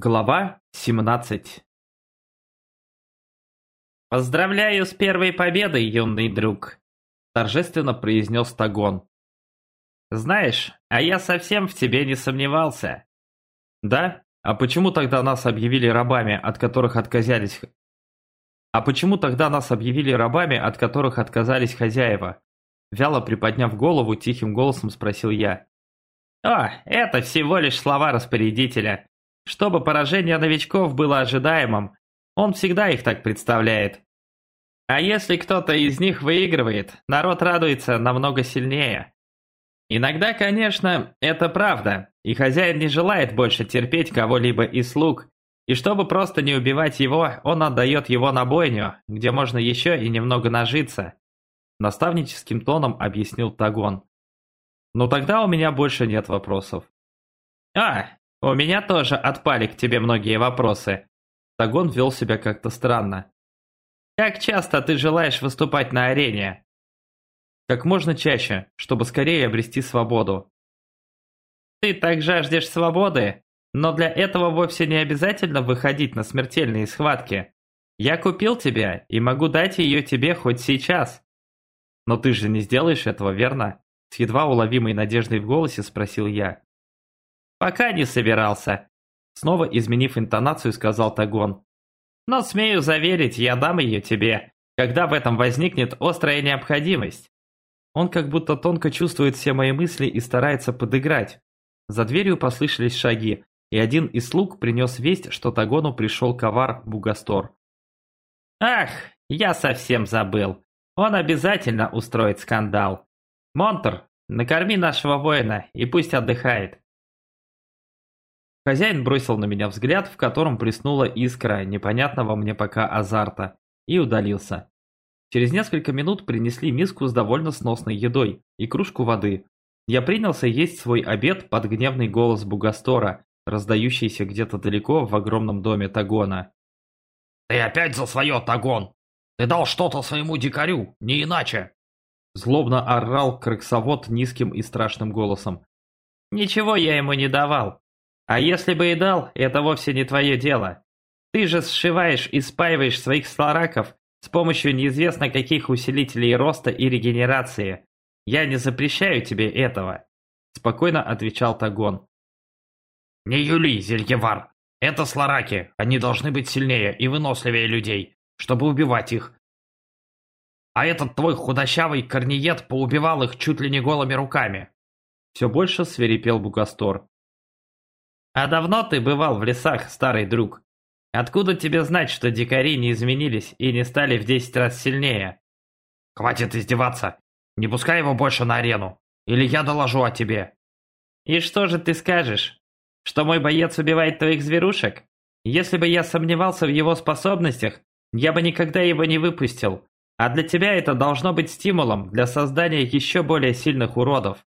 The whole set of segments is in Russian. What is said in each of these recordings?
Глава 17 «Поздравляю с первой победой, юный друг!» Торжественно произнес Тагон. «Знаешь, а я совсем в тебе не сомневался». «Да? А почему тогда нас объявили рабами, от которых отказались... А почему тогда нас объявили рабами, от которых отказались хозяева?» Вяло приподняв голову, тихим голосом спросил я. «О, это всего лишь слова распорядителя. Чтобы поражение новичков было ожидаемым, он всегда их так представляет. А если кто-то из них выигрывает, народ радуется намного сильнее. Иногда, конечно, это правда, и хозяин не желает больше терпеть кого-либо из слуг, и чтобы просто не убивать его, он отдает его на бойню, где можно еще и немного нажиться. Наставническим тоном объяснил Тагон. Но тогда у меня больше нет вопросов. «А, «У меня тоже отпали к тебе многие вопросы». Тагон вел себя как-то странно. «Как часто ты желаешь выступать на арене?» «Как можно чаще, чтобы скорее обрести свободу». «Ты так жаждешь свободы, но для этого вовсе не обязательно выходить на смертельные схватки. Я купил тебя и могу дать ее тебе хоть сейчас». «Но ты же не сделаешь этого, верно?» С едва уловимой надеждой в голосе спросил я. «Пока не собирался», — снова изменив интонацию, сказал Тагон. «Но смею заверить, я дам ее тебе, когда в этом возникнет острая необходимость». Он как будто тонко чувствует все мои мысли и старается подыграть. За дверью послышались шаги, и один из слуг принес весть, что Тагону пришел ковар Бугастор. «Ах, я совсем забыл. Он обязательно устроит скандал. Монтер, накорми нашего воина и пусть отдыхает. Хозяин бросил на меня взгляд, в котором плеснула искра непонятного мне пока азарта, и удалился. Через несколько минут принесли миску с довольно сносной едой и кружку воды. Я принялся есть свой обед под гневный голос Бугастора, раздающийся где-то далеко в огромном доме Тагона. «Ты опять за свое, Тагон! Ты дал что-то своему дикарю, не иначе!» Злобно орал крыксовод низким и страшным голосом. «Ничего я ему не давал. А если бы и дал, это вовсе не твое дело. Ты же сшиваешь и спаиваешь своих слараков с помощью неизвестно каких усилителей роста и регенерации. Я не запрещаю тебе этого», – спокойно отвечал Тагон. «Не юли, Зельевар. Это слараки. Они должны быть сильнее и выносливее людей, чтобы убивать их. А этот твой худощавый корниет поубивал их чуть ли не голыми руками». Все больше свирепел Бугастор. «А давно ты бывал в лесах, старый друг? Откуда тебе знать, что дикари не изменились и не стали в десять раз сильнее?» «Хватит издеваться! Не пускай его больше на арену, или я доложу о тебе!» «И что же ты скажешь? Что мой боец убивает твоих зверушек? Если бы я сомневался в его способностях, я бы никогда его не выпустил. А для тебя это должно быть стимулом для создания еще более сильных уродов.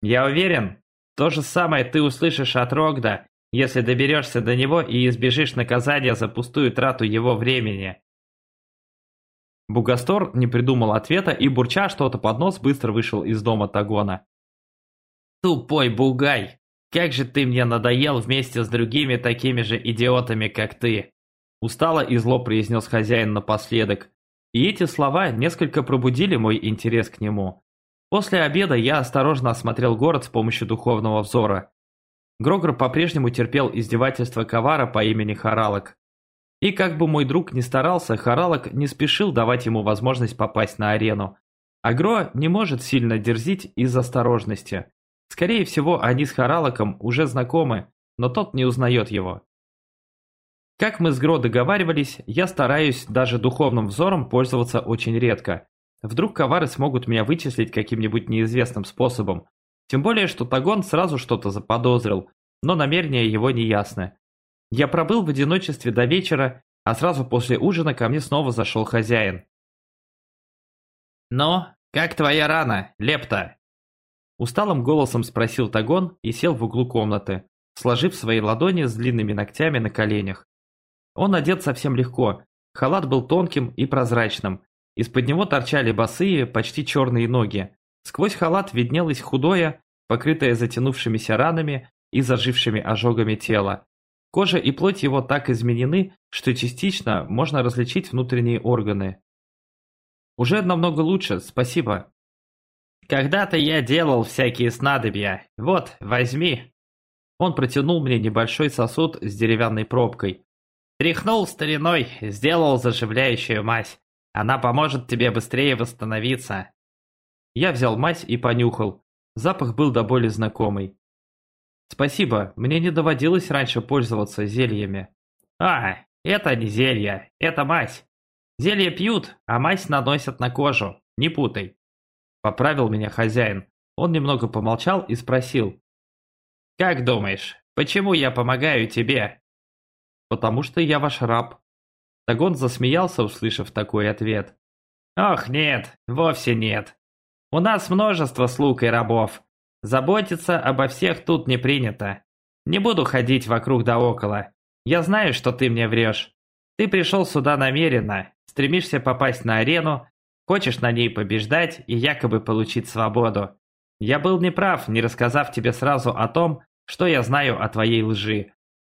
Я уверен, то же самое ты услышишь от Рогда, если доберешься до него и избежишь наказания за пустую трату его времени. Бугастор не придумал ответа и, бурча что-то под нос, быстро вышел из дома Тагона. «Тупой бугай! Как же ты мне надоел вместе с другими такими же идиотами, как ты!» Устало и зло произнес хозяин напоследок. И эти слова несколько пробудили мой интерес к нему. После обеда я осторожно осмотрел город с помощью духовного взора. Грогор по-прежнему терпел издевательство Ковара по имени Харалок. И как бы мой друг ни старался, Харалок не спешил давать ему возможность попасть на арену. Агро не может сильно дерзить из осторожности. Скорее всего, они с Харалоком уже знакомы, но тот не узнает его. Как мы с Гро договаривались, я стараюсь даже духовным взором пользоваться очень редко. Вдруг ковары смогут меня вычислить каким-нибудь неизвестным способом. Тем более, что Тагон сразу что-то заподозрил, но намерения его не ясны. Я пробыл в одиночестве до вечера, а сразу после ужина ко мне снова зашел хозяин. «Ну, как твоя рана, Лепта?» Усталым голосом спросил Тагон и сел в углу комнаты, сложив свои ладони с длинными ногтями на коленях. Он одет совсем легко, халат был тонким и прозрачным, из-под него торчали босые, почти черные ноги. Сквозь халат виднелось худое, покрытое затянувшимися ранами и зажившими ожогами тело. Кожа и плоть его так изменены, что частично можно различить внутренние органы. Уже намного лучше, спасибо. Когда-то я делал всякие снадобья. Вот, возьми. Он протянул мне небольшой сосуд с деревянной пробкой. Тряхнул стариной, сделал заживляющую мазь. Она поможет тебе быстрее восстановиться. Я взял мазь и понюхал. Запах был до боли знакомый. Спасибо, мне не доводилось раньше пользоваться зельями. А, это не зелье, это мазь. Зелье пьют, а мазь наносят на кожу. Не путай. Поправил меня хозяин. Он немного помолчал и спросил. «Как думаешь, почему я помогаю тебе?» «Потому что я ваш раб». Тагон засмеялся, услышав такой ответ. «Ох, нет, вовсе нет. У нас множество слуг и рабов. Заботиться обо всех тут не принято. Не буду ходить вокруг да около. Я знаю, что ты мне врешь. Ты пришел сюда намеренно, стремишься попасть на арену, хочешь на ней побеждать и якобы получить свободу. Я был неправ, не рассказав тебе сразу о том, что я знаю о твоей лжи.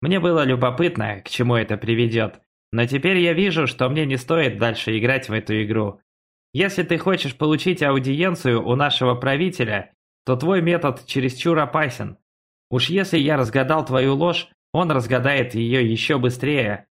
Мне было любопытно, к чему это приведет, но теперь я вижу, что мне не стоит дальше играть в эту игру. Если ты хочешь получить аудиенцию у нашего правителя, то твой метод чересчур опасен. Уж если я разгадал твою ложь, он разгадает ее еще быстрее.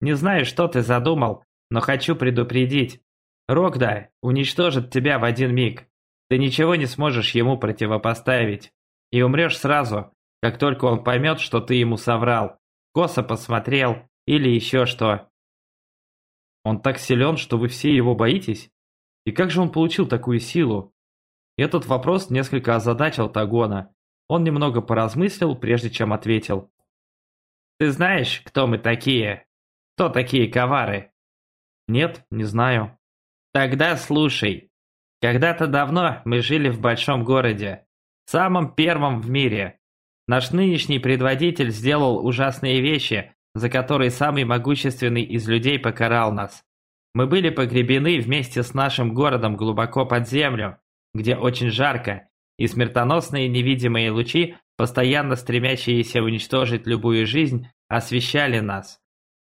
Не знаю, что ты задумал, но хочу предупредить. Рогда уничтожит тебя в один миг. Ты ничего не сможешь ему противопоставить. И умрешь сразу, как только он поймет, что ты ему соврал, косо посмотрел или еще что. Он так силен, что вы все его боитесь? И как же он получил такую силу? Этот вопрос несколько озадачил Тагона. Он немного поразмыслил, прежде чем ответил. «Ты знаешь, кто мы такие? Кто такие ковары?» «Нет, не знаю». «Тогда слушай. Когда-то давно мы жили в большом городе, самом первом в мире. Наш нынешний предводитель сделал ужасные вещи, за которые самый могущественный из людей покарал нас. Мы были погребены вместе с нашим городом глубоко под землю, где очень жарко, и смертоносные невидимые лучи, постоянно стремящиеся уничтожить любую жизнь, освещали нас.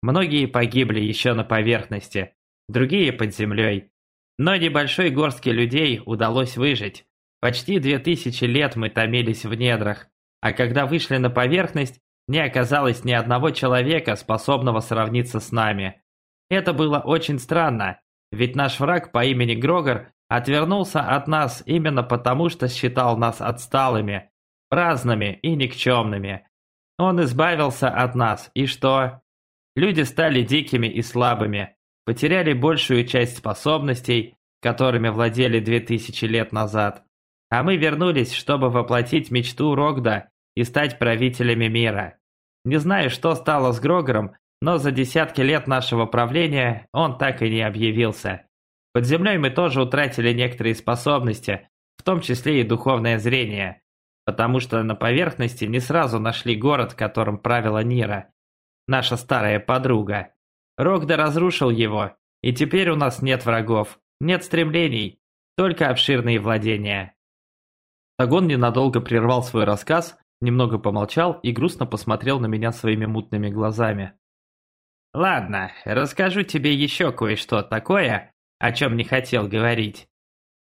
Многие погибли еще на поверхности, другие под землей. Но небольшой горстке людей удалось выжить. Почти две тысячи лет мы томились в недрах, а когда вышли на поверхность, не оказалось ни одного человека, способного сравниться с нами. Это было очень странно, ведь наш враг по имени Грогор отвернулся от нас именно потому, что считал нас отсталыми, праздными и никчемными. Он избавился от нас, и что? Люди стали дикими и слабыми, потеряли большую часть способностей, которыми владели две тысячи лет назад. А мы вернулись, чтобы воплотить мечту Рогда и стать правителями мира. Не знаю, что стало с Грогором, но за десятки лет нашего правления он так и не объявился. Под землей мы тоже утратили некоторые способности, в том числе и духовное зрение, потому что на поверхности не сразу нашли город, которым правила Нира, наша старая подруга. Рогда разрушил его, и теперь у нас нет врагов, нет стремлений, только обширные владения. Тагон ненадолго прервал свой рассказ, немного помолчал и грустно посмотрел на меня своими мутными глазами. «Ладно, расскажу тебе еще кое-что такое, о чем не хотел говорить.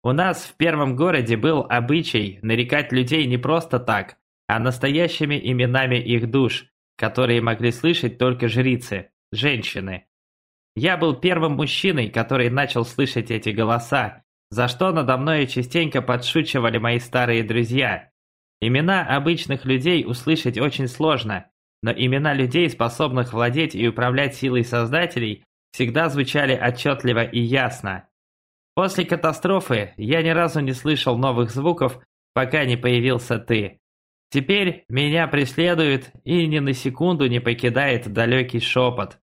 У нас в первом городе был обычай нарекать людей не просто так, а настоящими именами их душ, которые могли слышать только жрицы, женщины. Я был первым мужчиной, который начал слышать эти голоса, за что надо мной частенько подшучивали мои старые друзья. Имена обычных людей услышать очень сложно, но имена людей, способных владеть и управлять силой создателей, всегда звучали отчетливо и ясно. После катастрофы я ни разу не слышал новых звуков, пока не появился ты. Теперь меня преследует и ни на секунду не покидает далекий шепот.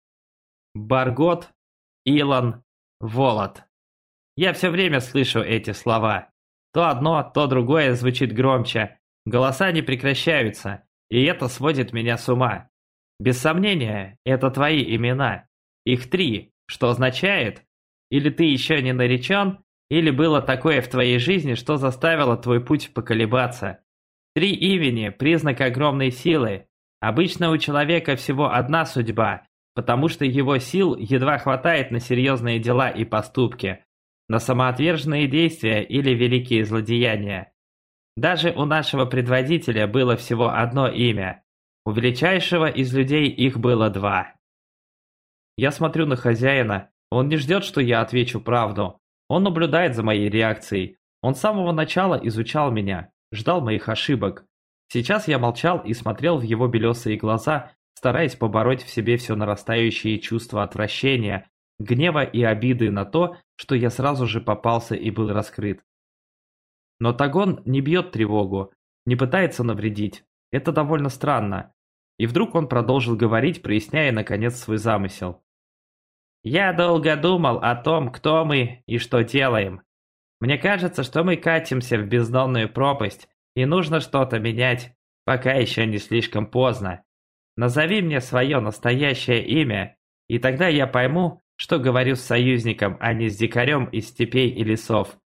Баргот, Илон, Волод. Я все время слышу эти слова. То одно, то другое звучит громче. Голоса не прекращаются, и это сводит меня с ума. Без сомнения, это твои имена. Их три, что означает, или ты еще не наречен, или было такое в твоей жизни, что заставило твой путь поколебаться. Три имени – признак огромной силы. Обычно у человека всего одна судьба, потому что его сил едва хватает на серьезные дела и поступки, на самоотверженные действия или великие злодеяния. Даже у нашего предводителя было всего одно имя. У величайшего из людей их было два. Я смотрю на хозяина, он не ждет, что я отвечу правду. Он наблюдает за моей реакцией. Он с самого начала изучал меня, ждал моих ошибок. Сейчас я молчал и смотрел в его белесые глаза, стараясь побороть в себе все нарастающие чувства отвращения, гнева и обиды на то, что я сразу же попался и был раскрыт. Но Тагон не бьет тревогу, не пытается навредить. Это довольно странно. И вдруг он продолжил говорить, проясняя наконец свой замысел. «Я долго думал о том, кто мы и что делаем. Мне кажется, что мы катимся в бездонную пропасть, и нужно что-то менять, пока еще не слишком поздно. Назови мне свое настоящее имя, и тогда я пойму, что говорю с союзником, а не с дикарем из степей и лесов.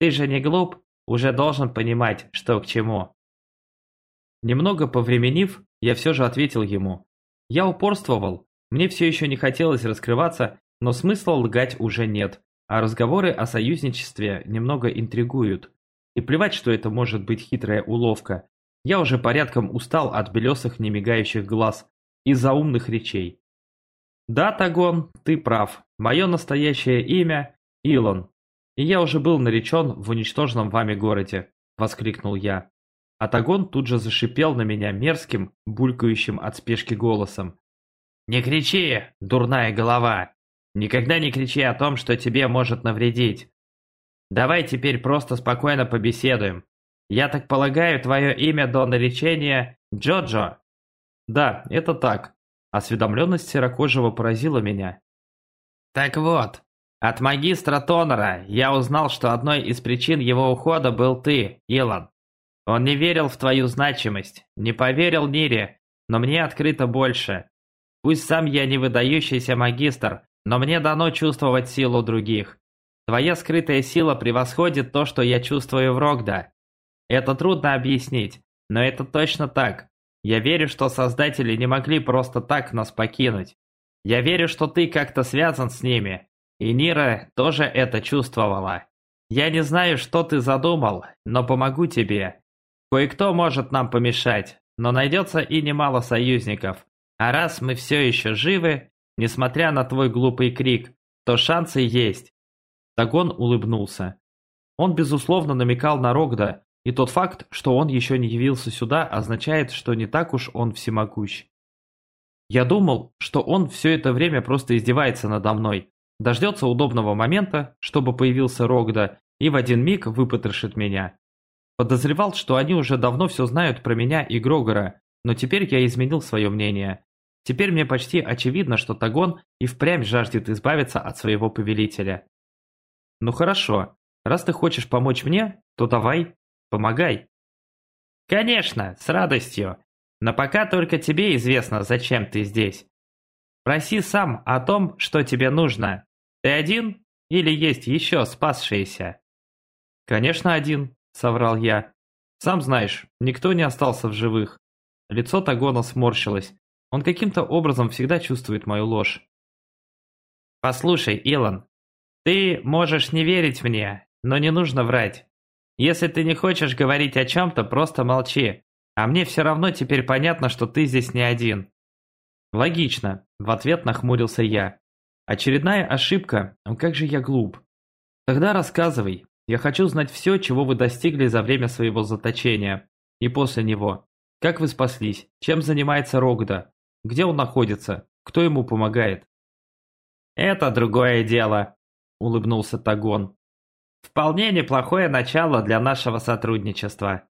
Ты же не глуп, уже должен понимать, что к чему. Немного повременив, я все же ответил ему. Я упорствовал, мне все еще не хотелось раскрываться, но смысла лгать уже нет, а разговоры о союзничестве немного интригуют. И плевать, что это может быть хитрая уловка. Я уже порядком устал от белесых немигающих глаз и заумных речей. Да, Тагон, ты прав. Мое настоящее имя – Илон. И я уже был наречен в уничтоженном вами городе, воскликнул я. А Тагон тут же зашипел на меня мерзким, булькающим от спешки голосом. «Не кричи, дурная голова! Никогда не кричи о том, что тебе может навредить. Давай теперь просто спокойно побеседуем. Я так полагаю, твое имя до наречения Джоджо?» «Да, это так. Осведомленность серокожего поразила меня. «Так вот, от магистра Тонера я узнал, что одной из причин его ухода был ты, Илон. Он не верил в твою значимость, не поверил Нире, но мне открыто больше. Пусть сам я не выдающийся магистр, но мне дано чувствовать силу других. Твоя скрытая сила превосходит то, что я чувствую в Рогда. Это трудно объяснить, но это точно так. Я верю, что создатели не могли просто так нас покинуть. Я верю, что ты как-то связан с ними. И Нира тоже это чувствовала. Я не знаю, что ты задумал, но помогу тебе. Кое-кто может нам помешать, но найдется и немало союзников. А раз мы все еще живы, несмотря на твой глупый крик, то шансы есть. Дагон улыбнулся. Он, безусловно, намекал на Рогда, и тот факт, что он еще не явился сюда, означает, что не так уж он всемогущ. Я думал, что он все это время просто издевается надо мной, дождется удобного момента, чтобы появился Рогда, и в один миг выпотрошит меня. Подозревал, что они уже давно все знают про меня и Грогора, но теперь я изменил свое мнение. Теперь мне почти очевидно, что Тагон и впрямь жаждет избавиться от своего повелителя. Ну хорошо, раз ты хочешь помочь мне, то давай, Помогай. Конечно, с радостью. Но пока только тебе известно, зачем ты здесь. Проси сам о том, что тебе нужно. Ты один или есть еще спасшиеся? Конечно, один, соврал я. Сам знаешь, никто не остался в живых. Лицо Тагона сморщилось. Он каким-то образом всегда чувствует мою ложь. «Послушай, Илон, ты можешь не верить мне, но не нужно врать. Если ты не хочешь говорить о чем-то, просто молчи. А мне все равно теперь понятно, что ты здесь не один. Логично, в ответ нахмурился я. Очередная ошибка, как же я глуп. Тогда рассказывай, я хочу знать все, чего вы достигли за время своего заточения. И после него. Как вы спаслись? Чем занимается Рогда? Где он находится? Кто ему помогает? Это другое дело, улыбнулся Тагон. Вполне неплохое начало для нашего сотрудничества.